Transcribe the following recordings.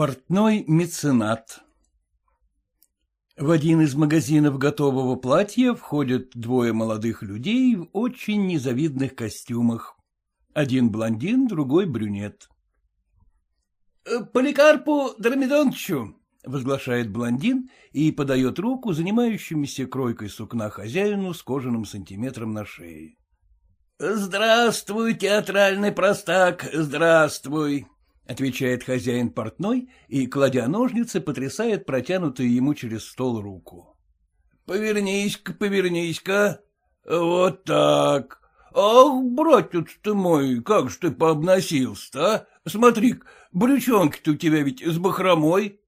Портной меценат В один из магазинов готового платья входят двое молодых людей в очень незавидных костюмах. Один блондин, другой брюнет. «Э, — Поликарпу Дромидончу, — возглашает блондин и подает руку занимающимся кройкой сукна хозяину с кожаным сантиметром на шее. — Здравствуй, театральный простак, здравствуй, — отвечает хозяин портной и, кладя ножницы, потрясает протянутую ему через стол руку. — Повернись-ка, повернись-ка. Вот так. Ах, братец ты мой, как же ты пообносился-то, а? Смотри, брючонки-то у тебя ведь с бахромой.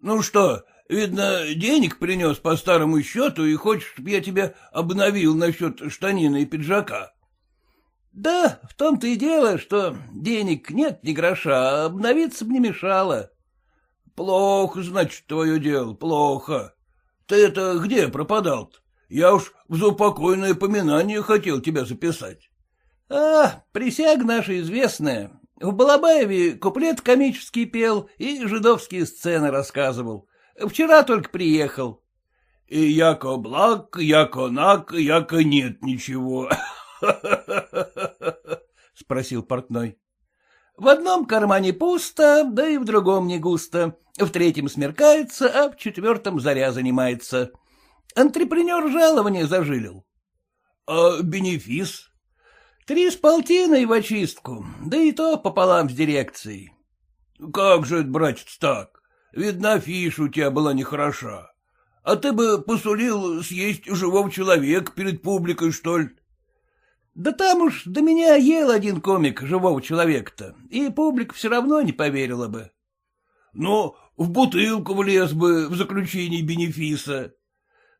Ну что, видно, денег принес по старому счету и хочешь, чтобы я тебя обновил насчет штанины и пиджака? Да, в том-то и дело, что денег нет ни гроша, а обновиться бы не мешало. Плохо, значит, твое дело, плохо. Ты это где пропадал-то? Я уж в заупокойное поминание хотел тебя записать. А, присяга наша известная. В Балабаеве куплет комический пел и жидовские сцены рассказывал. Вчера только приехал. И яко благ, яко нак, яко нет ничего. Спросил портной. В одном кармане пусто, да и в другом не густо. В третьем смеркается, а в четвертом заря занимается. Антрепренер жалование зажилил. — А бенефис? Три с полтиной в очистку, да и то пополам с дирекцией. — Как же это, братец, так? Видно, афиша у тебя была нехороша. А ты бы посулил съесть живого человека перед публикой, что ли? Да там уж до меня ел один комик живого человека-то, и публика все равно не поверила бы. Ну, в бутылку влез бы в заключении бенефиса.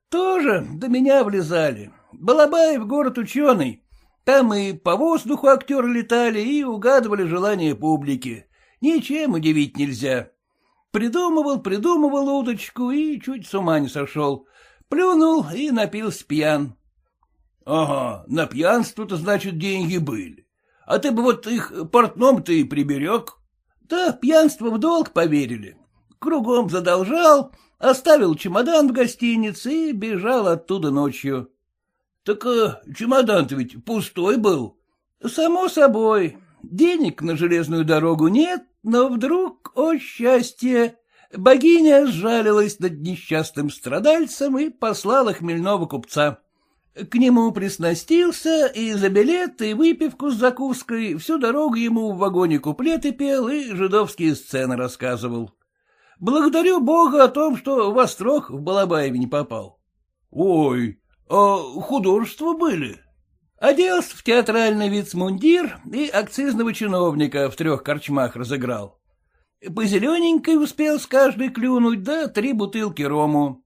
Тоже до меня влезали. Балабаев город ученый, там и по воздуху актеры летали и угадывали желания публики. Ничем удивить нельзя. Придумывал, придумывал удочку и чуть с ума не сошел. Плюнул и напился пьян. — Ага, на пьянство-то, значит, деньги были. А ты бы вот их портном-то и приберег. Да, пьянство в долг поверили. Кругом задолжал, оставил чемодан в гостинице и бежал оттуда ночью. — Так а, чемодан-то ведь пустой был. — Само собой. Денег на железную дорогу нет, но вдруг, о счастье, богиня сжалилась над несчастным страдальцем и послала хмельного купца. К нему приснастился и за билет, и выпивку с закуской всю дорогу ему в вагоне куплеты пел и жидовские сцены рассказывал. Благодарю Бога о том, что в Острог в Балабаеве не попал. — Ой, а художества были? Оделся в театральный вицмундир и акцизного чиновника в трех корчмах разыграл. По зелененькой успел с каждой клюнуть, да три бутылки рому.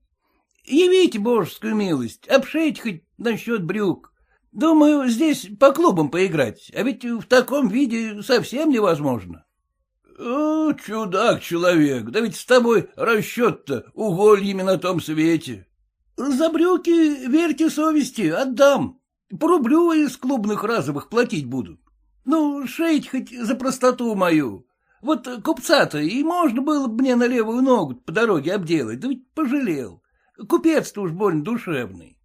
Явите божескую милость, обшейте хоть насчет брюк. Думаю, здесь по клубам поиграть, а ведь в таком виде совсем невозможно. О, чудак человек, да ведь с тобой расчет-то угольями на том свете. За брюки, верьте совести, отдам. По рублю из клубных разовых платить буду. Ну, шеять хоть за простоту мою. Вот купца-то и можно было бы мне на левую ногу по дороге обделать, да ведь пожалел. Купец-то уж больно душевный.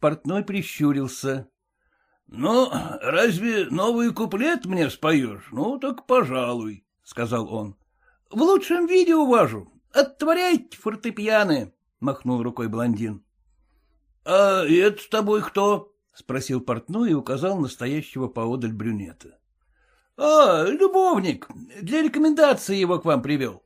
Портной прищурился. — Ну, разве новый куплет мне споешь? Ну, так пожалуй, — сказал он. — В лучшем виде уважу. Оттворяйте фортепианы. — махнул рукой блондин. — А это с тобой кто? — спросил портной и указал настоящего поодаль брюнета. — А, любовник. Для рекомендации его к вам привел.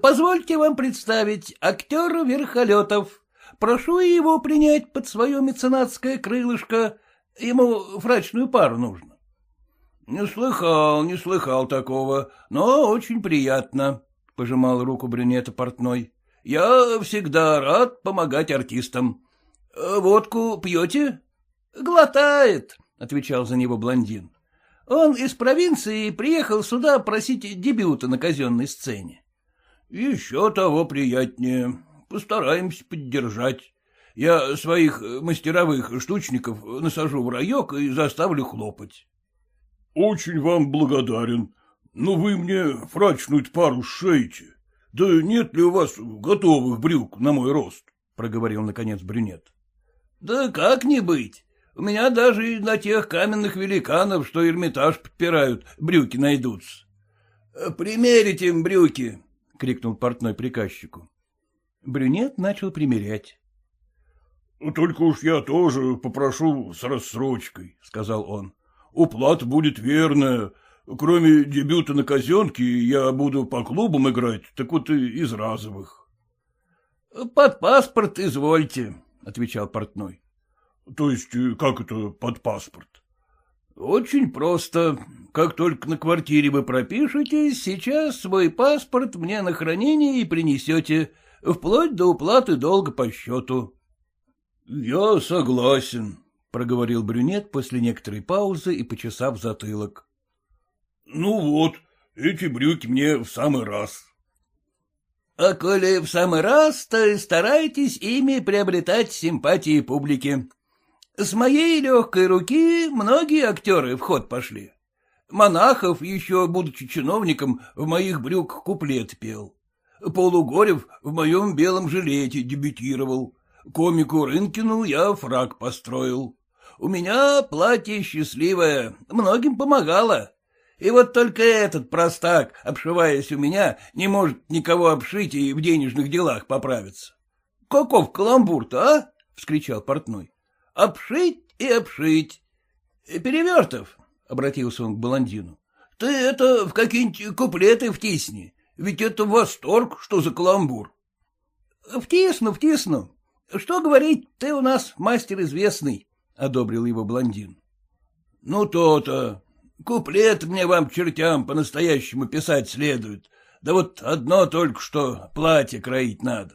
Позвольте вам представить актер Верхолетов. Прошу его принять под свое меценатское крылышко. Ему фрачную пару нужно. — Не слыхал, не слыхал такого, но очень приятно, — пожимал руку брюнета портной. Я всегда рад помогать артистам. Водку пьете? — Глотает, — отвечал за него блондин. Он из провинции приехал сюда просить дебюта на казенной сцене. — Еще того приятнее. Постараемся поддержать. Я своих мастеровых штучников насажу в райок и заставлю хлопать. — Очень вам благодарен. — Ну вы мне фрачную пару сшейте. Да нет ли у вас готовых брюк на мой рост? — проговорил, наконец, брюнет. — Да как не быть. У меня даже и на тех каменных великанов, что Эрмитаж подпирают, брюки найдутся. — Примерите им брюки, — крикнул портной приказчику. Брюнет начал примерять. — Только уж я тоже попрошу с рассрочкой, — сказал он. — Уплата будет верная. Кроме дебюта на казенке, я буду по клубам играть, так вот и из разовых. — Под паспорт извольте, — отвечал портной. — То есть как это под паспорт? — Очень просто. Как только на квартире вы пропишетесь, сейчас свой паспорт мне на хранение и принесете, вплоть до уплаты долга по счету. — Я согласен, — проговорил брюнет после некоторой паузы и почесав затылок. — Ну вот, эти брюки мне в самый раз. — А коли в самый раз, то старайтесь ими приобретать симпатии публики. С моей легкой руки многие актеры в ход пошли. Монахов, еще будучи чиновником, в моих брюках куплет пел. Полугорев в моем белом жилете дебютировал. Комику Рынкину я фраг построил. У меня платье счастливое, многим помогало. И вот только этот простак, обшиваясь у меня, не может никого обшить и в денежных делах поправиться. — Каков каламбур-то, а? — вскричал портной. — Обшить и обшить. — Перевертов, — обратился он к блондину, — ты это в какие-нибудь куплеты втисни, ведь это восторг, что за каламбур. — Втисну, втисну. Что говорить, ты у нас мастер известный, — одобрил его блондин. — Ну, то-то. Куплет мне вам, чертям, по-настоящему писать следует. Да вот одно только что платье кроить надо.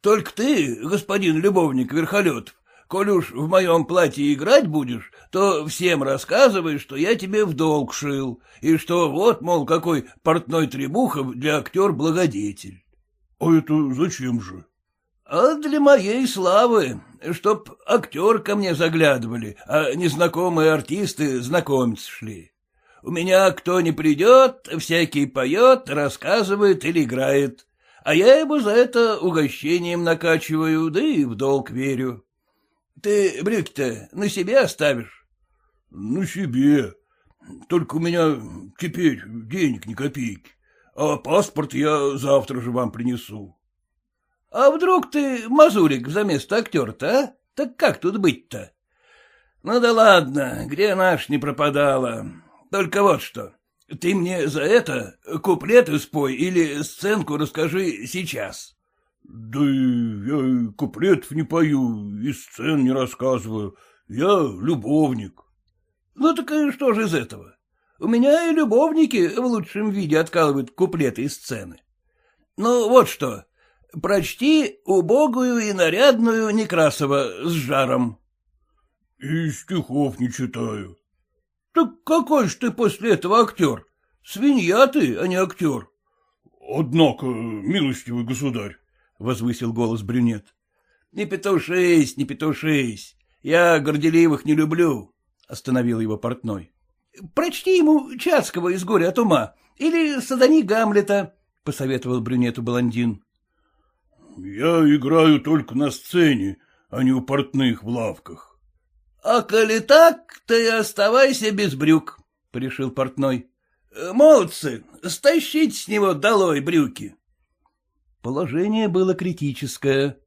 Только ты, господин любовник Верхолетов, коль уж в моем платье играть будешь, то всем рассказывай, что я тебе в долг шил, и что вот, мол, какой портной Требухов для актер-благодетель. — А это зачем же? А для моей славы, чтоб актер ко мне заглядывали, а незнакомые артисты знакомиться шли. У меня кто не придет, всякий поет, рассказывает или играет, а я ему за это угощением накачиваю, да и в долг верю. Ты брюки-то на себе оставишь? — На себе. Только у меня теперь денег ни копейки, а паспорт я завтра же вам принесу. А вдруг ты мазурик заместо актера-то, а? Так как тут быть-то? Ну да ладно, где наш не пропадала. Только вот что, ты мне за это куплеты спой или сценку расскажи сейчас. Да я куплетов не пою, и сцен не рассказываю. Я любовник. Ну так и что же из этого? У меня и любовники в лучшем виде откалывают куплеты и сцены. Ну вот что, Прочти убогую и нарядную Некрасова с жаром. — И стихов не читаю. — Так какой ж ты после этого актер? Свинья ты, а не актер. — Однако, милостивый государь, — возвысил голос брюнет. — Не петушись, не петушись. Я горделивых не люблю, — остановил его портной. — Прочти ему Чацкого из горя от ума или Садани Гамлета, — посоветовал брюнету блондин. — Я играю только на сцене, а не у портных в лавках. — А коли так, то и оставайся без брюк, — порешил портной. — Молодцы, стащите с него долой брюки. Положение было критическое.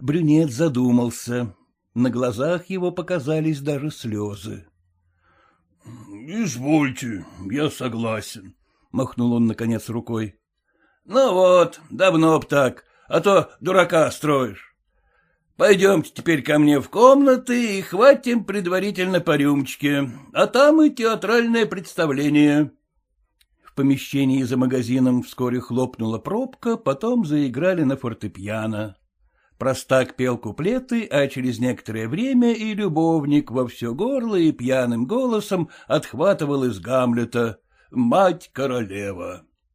Брюнет задумался. На глазах его показались даже слезы. — Извольте, я согласен, — махнул он, наконец, рукой. — Ну вот, давно б так, а то дурака строишь. Пойдемте теперь ко мне в комнаты и хватим предварительно по рюмочке, а там и театральное представление. В помещении за магазином вскоре хлопнула пробка, потом заиграли на фортепиано. Простак пел куплеты, а через некоторое время и любовник во все горло и пьяным голосом отхватывал из Гамлета «Мать королева».